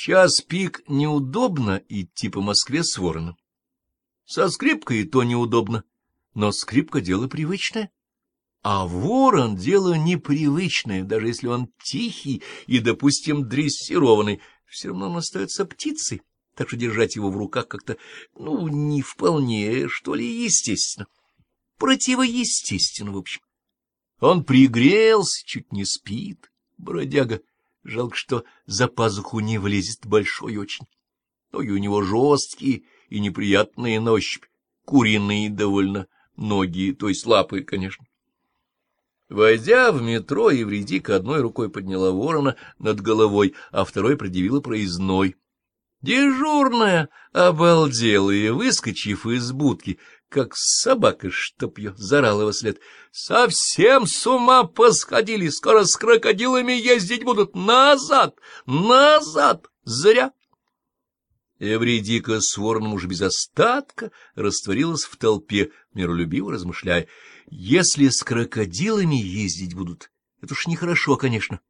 час пик неудобно идти по Москве с вороном. Со скрипкой и то неудобно, но скрипка — дело привычное. А ворон — дело непривычное, даже если он тихий и, допустим, дрессированный, все равно он остается птицей, так что держать его в руках как-то, ну, не вполне, что ли, естественно. Противоестественно, в общем. Он пригрелся, чуть не спит, бродяга. Жалко, что за пазуху не влезет большой очень. Ноги у него жесткие и неприятные на ощупь, куриные довольно ноги, то есть лапы, конечно. Войдя в метро, Евредика одной рукой подняла ворона над головой, а второй предъявила проездной. Дежурная обалдела и, выскочив из будки, как собака, чтоб ее зарала во след. Совсем с ума посходили, скоро с крокодилами ездить будут. Назад! Назад! Зря! Эвредика с вороном уже без остатка растворилась в толпе, миролюбиво размышляя. Если с крокодилами ездить будут, это уж нехорошо, конечно.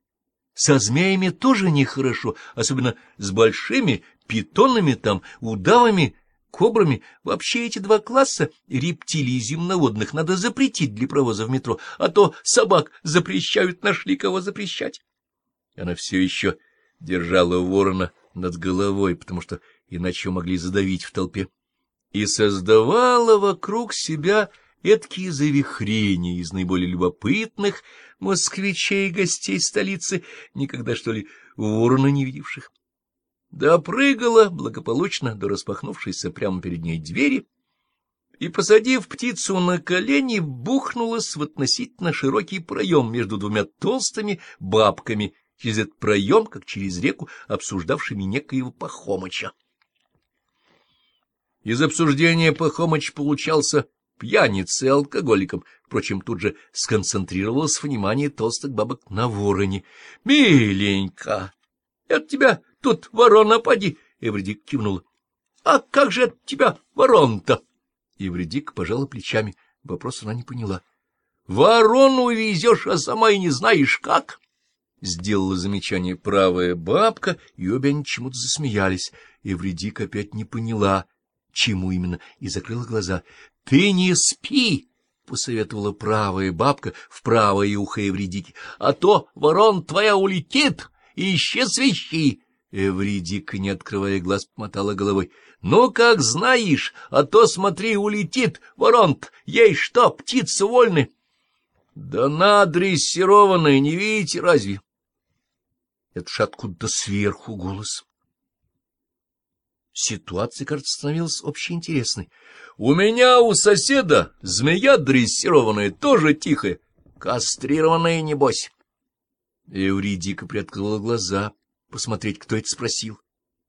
Со змеями тоже нехорошо, особенно с большими питонами там, удавами, кобрами. Вообще эти два класса рептилий земноводных надо запретить для провоза в метро, а то собак запрещают, нашли кого запрещать. Она все еще держала ворона над головой, потому что иначе могли задавить в толпе, и создавала вокруг себя эдкие завихрения из наиболее любопытных москвичей и гостей столицы, никогда, что ли, ворона не видевших. Допрыгала благополучно до распахнувшейся прямо перед ней двери и, посадив птицу на колени, бухнулась в относительно широкий проем между двумя толстыми бабками, через этот проем, как через реку, обсуждавшими некоего Пахомыча. Из обсуждения Пахомыч получался пьяницей и алкоголиком. Впрочем, тут же сконцентрировалось внимание толстых бабок на вороне. — Миленька, это тебя тут ворона поди! — Эвредик кивнул. — А как же от тебя ворон-то? Эвредик пожала плечами. Вопрос она не поняла. — Ворону везешь, а сама и не знаешь как? Сделала замечание правая бабка, и обе они чему-то засмеялись. Эвредик опять не поняла, чему именно, и закрыла глаза. — Ты не спи! — посоветовала правая бабка в правое ухо Эвредики. — А то ворон твоя улетит и исчез свищи. Эвредика, не открывая глаз, помотала головой. — Ну, как знаешь, а то, смотри, улетит ворон -то. Ей что, птицы вольны? — Да надрессированная, не видите разве? Это ж откуда-то сверху голос. Ситуация, кажется, становилась общеинтересной. У меня у соседа змея дрессированная, тоже тихая, кастрированная, небось. Эвридика приоткрыла глаза, посмотреть, кто это спросил.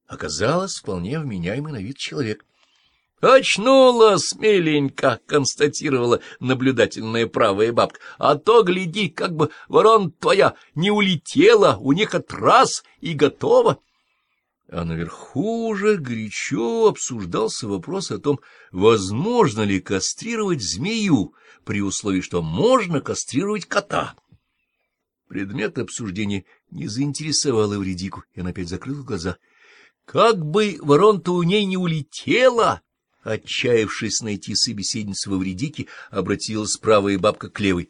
Оказалось, вполне вменяемый на вид человек. — Очнулась, миленько, — констатировала наблюдательная правая бабка. — А то, гляди, как бы ворон твоя не улетела, у них от раз и готова. — а наверху уже горячо обсуждался вопрос о том, возможно ли кастрировать змею, при условии, что можно кастрировать кота. Предмет обсуждения не заинтересовал Эвредику, и она опять закрыла глаза. «Как бы ворон-то у ней не улетела!» Отчаявшись найти собеседницу в Эвредике, обратилась правая бабка к левой.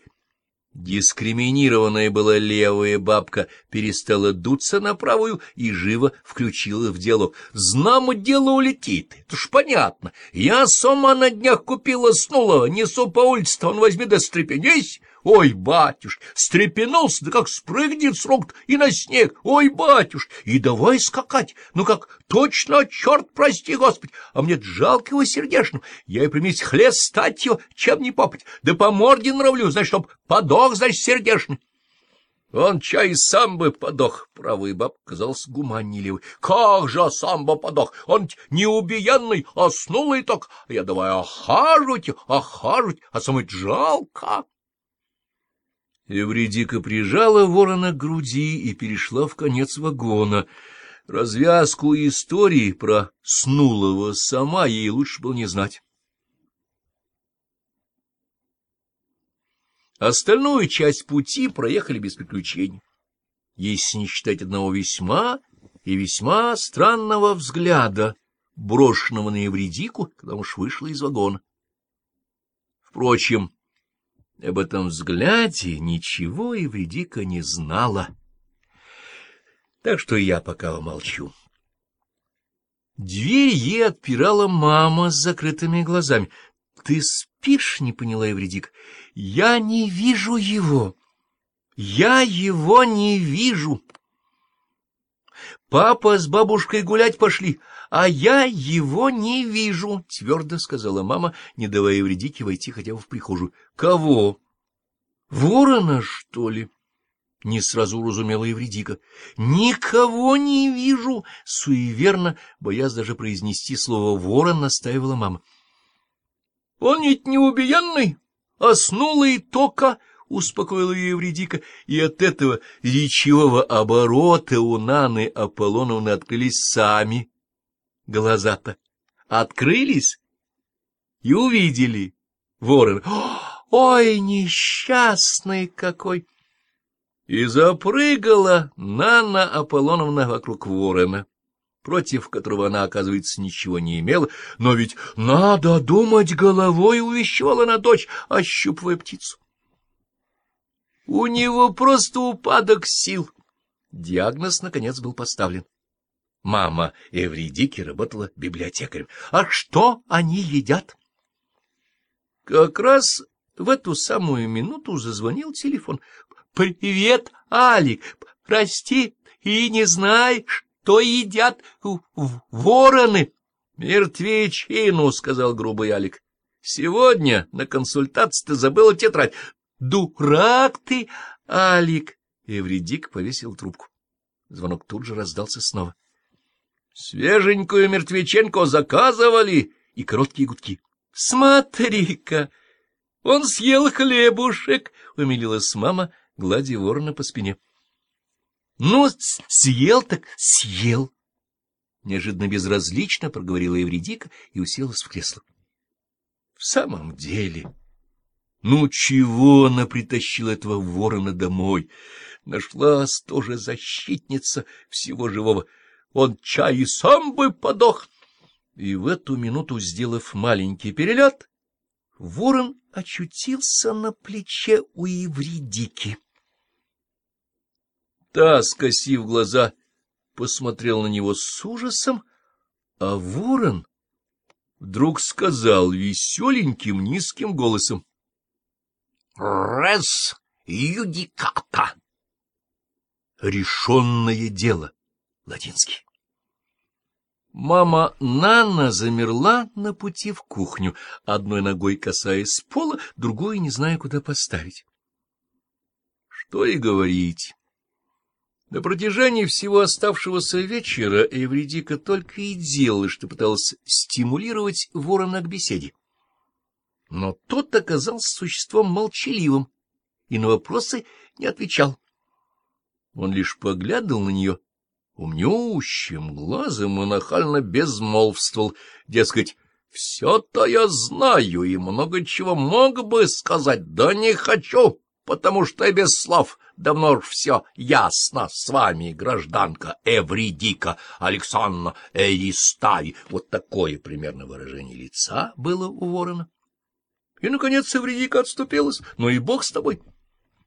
Дискриминированная была левая бабка перестала дуться на правую и живо включила в диалог. «Знамо, дело улетит, это ж понятно. Я сама на днях купила снула, несу по улице, он возьми да стрепенись». Ой, батюш, стрепенулся, да как спрыгнет с рук и на снег. Ой, батюш, и давай скакать. Ну как, точно, черт, прости, Господь, а мне жалко его сердечно. Я и примись хлестать его, чем не попать, да по морде нравлю, значит, чтоб подох, значит, сердечно. Он чай сам бы подох, правый баб казался гуманней левый. Как же сам бы подох? Он неубиенный, а снулый так. А я давай охаживать, охаживать, а самой жалко. Эвредика прижала ворона к груди и перешла в конец вагона. Развязку истории про Снулого сама ей лучше было не знать. Остальную часть пути проехали без приключений, если не считать одного весьма и весьма странного взгляда, брошенного на Евредику, когда уж вышла из вагона. Впрочем, об этом взгляде ничего Евредика не знала, так что я пока умолчу. Дверь ей отпирала мама с закрытыми глазами. — Ты спишь? — не поняла Евредик. — Я не вижу его. Я его не вижу. Папа с бабушкой гулять пошли, а я его не вижу, — твердо сказала мама, не давая Евредике войти хотя бы в прихожую. — Кого? Ворона, что ли? — не сразу уразумела Евредика. — Никого не вижу! — суеверно, боясь даже произнести слово «ворон», настаивала мама. — Он ведь не убиенный, а снулый тока! — успокоила ее Евредика, и от этого речевого оборота у Наны Аполлоновны открылись сами глаза-то. Открылись и увидели ворон. Ой, несчастный какой! И запрыгала Нана Аполлоновна вокруг ворона, против которого она, оказывается, ничего не имела, но ведь надо думать головой, увещевала на дочь, ощупывая птицу. У него просто упадок сил. Диагноз, наконец, был поставлен. Мама Эвридики работала библиотекарем. А что они едят? Как раз в эту самую минуту зазвонил телефон. — Привет, Алик! Прости, и не знаешь, что едят вороны? — Мертвечину, — сказал грубый Алик. — Сегодня на консультации ты забыла тетрадь. — Дурак ты, Алик! Эвредик повесил трубку. Звонок тут же раздался снова. — Свеженькую мертвеченку заказывали! И короткие гудки. — Смотри-ка! Он съел хлебушек! — умилилась мама, гладя ворона по спине. — Ну, съел так съел! Неожиданно безразлично проговорила Евредика и уселась в кресло. — В самом деле... Ну, чего она притащила этого ворона домой? Нашлась тоже защитница всего живого. Он чай и сам бы подох. И в эту минуту, сделав маленький перелет, ворон очутился на плече у Евредики. Та, скосив глаза, посмотрел на него с ужасом, а ворон вдруг сказал веселеньким низким голосом. — Рес юдиката! Решенное дело, латинский. Мама Нанна замерла на пути в кухню, одной ногой касаясь пола, другой не зная, куда поставить. Что и говорить. На протяжении всего оставшегося вечера Эвредика только и делала, что пыталась стимулировать ворона к беседе. Но тот оказался существом молчаливым и на вопросы не отвечал. Он лишь поглядывал на нее умнющим глазом и нахально безмолвствовал, дескать, «Все-то я знаю и много чего мог бы сказать, да не хочу, потому что и без слов давно все ясно с вами, гражданка Эвридика Александра Эристави». Вот такое примерно выражение лица было у ворона. И, наконец, Эвридика отступилась. «Ну и бог с тобой!»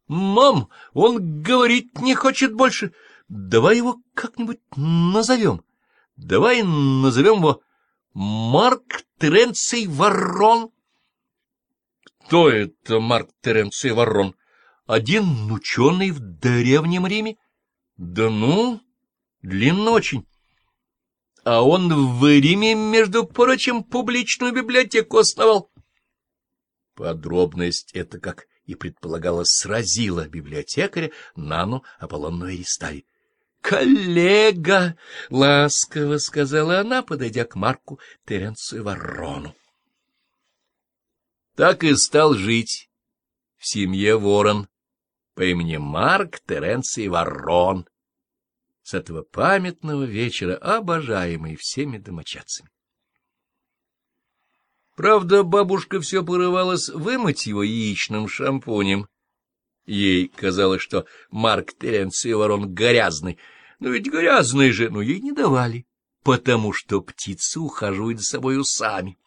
«Мам, он говорить не хочет больше!» Давай его как-нибудь назовем. Давай назовем его Марк Теренций Ворон. Кто это Марк Теренций Ворон? Один ученый в древнем Риме? Да ну, длинно очень. А он в Риме, между прочим, публичную библиотеку основал. Подробность это, как и предполагалось, сразила библиотекаря Нану Аполлонную Аристави. «Коллега!» — ласково сказала она, подойдя к Марку Теренцию Ворону. Так и стал жить в семье Ворон по имени Марк Теренций Ворон. С этого памятного вечера обожаемый всеми домочадцами. Правда, бабушка все порывалась вымыть его яичным шампунем. Ей казалось, что Марк Теренций Ворон грязный — Но ведь грязные же, но ей не давали, потому что птицы ухаживают за собою сами.